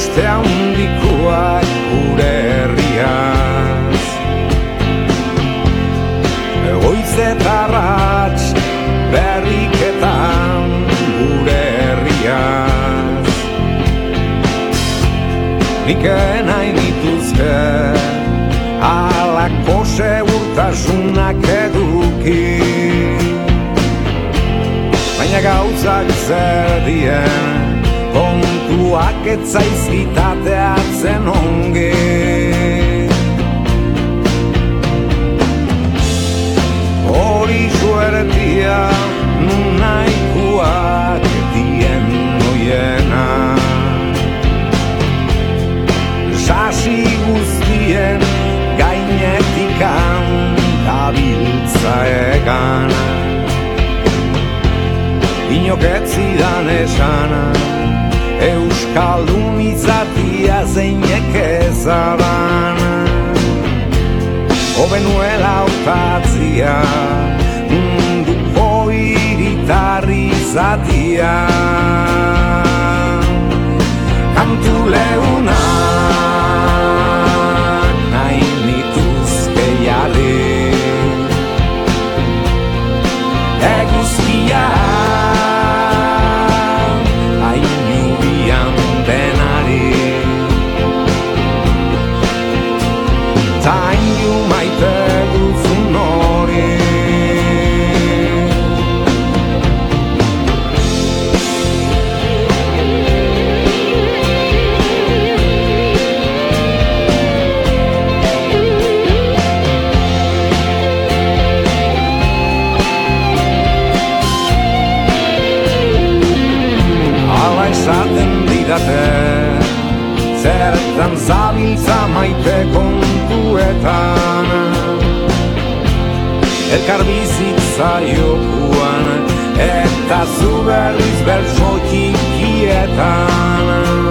uste handikoak gure herriaz. Egoiz eta ratx berriketan gure herriaz. Nik nahi nituzke alako segurtasunak eduki. Baina gauzak zer dien kontuak etzaizkitateatzen onge Hori suertia nunaikuak dien noiena Sasi guztien gainetikan dabiltza egan Inoketzidan esana Euskaldun izatia zeinek ezaban. Obenuela utatzia Munduko iritarri izatia. Kantu leuna Nahi nituzke zabiltza maite kontuetan. Elkar bizitza jokuan Eta zu berriz bertso Kantu leu